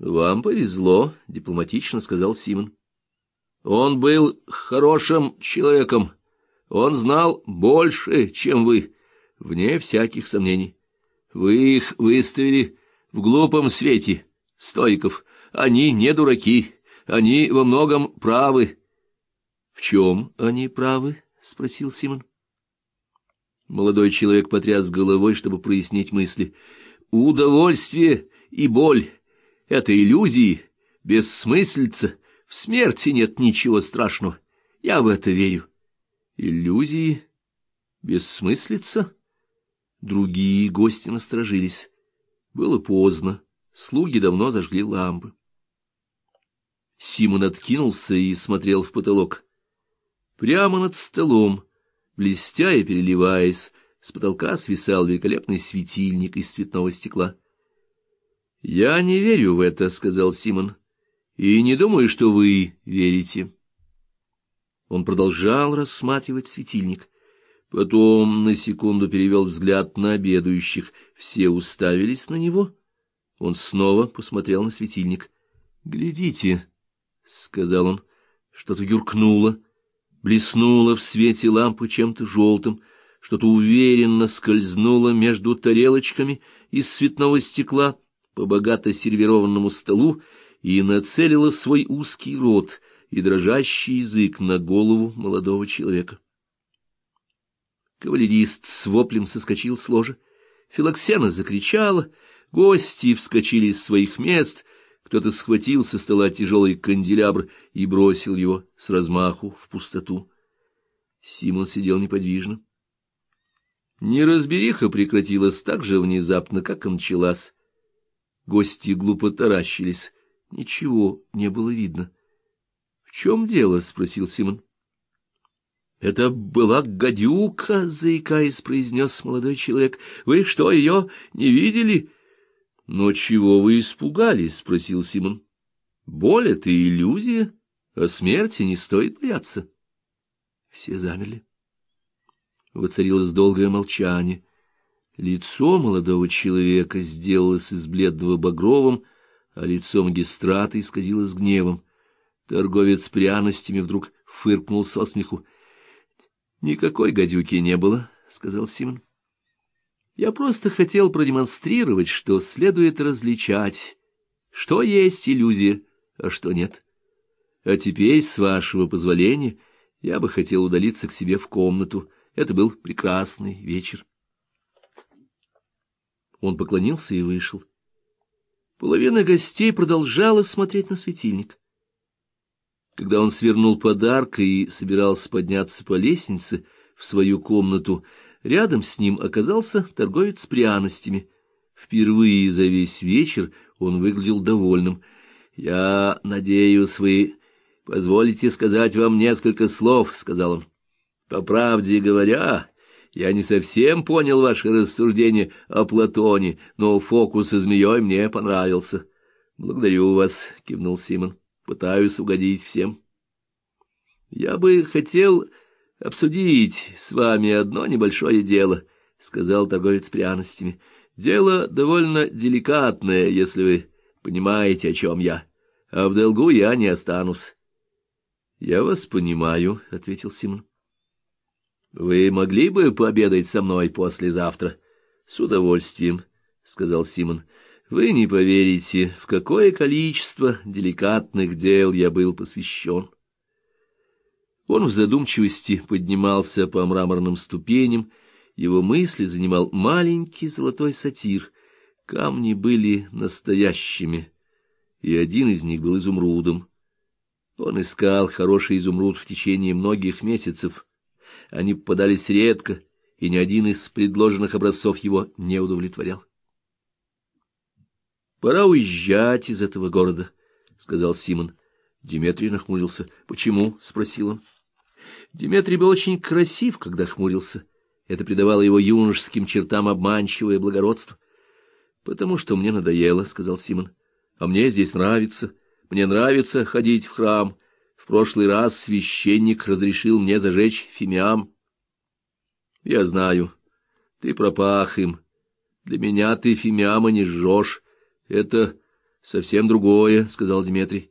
Вам повезло, — дипломатично сказал Симон. Он был хорошим человеком. Он знал больше, чем вы, вне всяких сомнений. Вы их выставили в глупом свете, стойков. Они не дураки, они во многом правы. — В чем они правы? — спросил Симон. Молодой человек потряс головой, чтобы прояснить мысли. — Удовольствие и боль — это иллюзии, бессмыслица. В смерти нет ничего страшного. Я в это верю. Иллюзии, бессмыслица? Другие гости насторожились. Было поздно. Слуги давно зажгли лампы. Симон откинулся и смотрел в потолок. Прямо над столом, блестя и переливаясь, с потолка свисал великолепный светильник из цветного стекла. — Я не верю в это, — сказал Симон, — и не думаю, что вы верите. Он продолжал рассматривать светильник. Потом на секунду перевел взгляд на обедающих. Все уставились на него. Он снова посмотрел на светильник. — Глядите, — сказал он, — что-то юркнуло, блеснуло в свете лампы чем-то желтым, что-то уверенно скользнуло между тарелочками из цветного стекла по богато сервированному столу и нацелило свой узкий рот и дрожащий язык на голову молодого человека. Кавалерист с воплем соскочил с ложа. Филоксена закричала, гости вскочили из своих мест, кто-то схватил со стола тяжелый канделябр и бросил его с размаху в пустоту. Симон сидел неподвижно. Неразбериха прекратилась так же внезапно, как и началась. Гости глупо таращились. Ничего не было видно. — В чем дело? — спросил Симон. — Это была гадюка, — заикаясь, произнес молодой человек. — Вы что, ее не видели? — Но чего вы испугались? — спросил Симон. — Боль — это иллюзия, а смерти не стоит бояться. Все замерли. Воцарилось долгое молчание. Лицо молодого человека сделалось из бледного багровым, а лицо магистрата исказилось гневом. Торговец пряностями вдруг фыркнул со смеху. — Никакой гадюки не было, — сказал Симон. — Я просто хотел продемонстрировать, что следует различать, что есть иллюзия, а что нет. А теперь, с вашего позволения, я бы хотел удалиться к себе в комнату. Это был прекрасный вечер. Он поклонился и вышел. Половина гостей продолжала смотреть на светильник. Когда он свернул подарка и собирался подняться по лестнице в свою комнату, рядом с ним оказался торговец пряностями. Впервые за весь вечер он выглядел довольным. — Я надеюсь, вы позволите сказать вам несколько слов, — сказал он. — По правде говоря, я не совсем понял ваше рассуждение о Платоне, но фокус со змеей мне понравился. — Благодарю вас, — кивнул Симон пытаюсь угодить всем. Я бы хотел обсудить с вами одно небольшое дело, — сказал торговец пряностями. Дело довольно деликатное, если вы понимаете, о чем я, а в долгу я не останусь. — Я вас понимаю, — ответил Симон. — Вы могли бы пообедать со мной послезавтра? — С удовольствием, — сказал Симон. Вы не поверите, в какое количество деликатных дел я был посвящен. Он в задумчивости поднимался по мраморным ступеням, его мысли занимал маленький золотой сатир. Камни были настоящими, и один из них был изумрудом. Он искал хороший изумруд в течение многих месяцев. Они попадались редко, и ни один из предложенных образцов его не удовлетворял. — Пора уезжать из этого города, — сказал Симон. Диметрий нахмурился. — Почему? — спросил он. Диметрий был очень красив, когда хмурился. Это придавало его юношеским чертам обманчивое благородство. — Потому что мне надоело, — сказал Симон. — А мне здесь нравится. Мне нравится ходить в храм. Прошлый раз священник разрешил мне зажечь фимиам. — Я знаю. Ты пропах им. Для меня ты фимиама не жжешь. Это совсем другое, — сказал Дмитрий.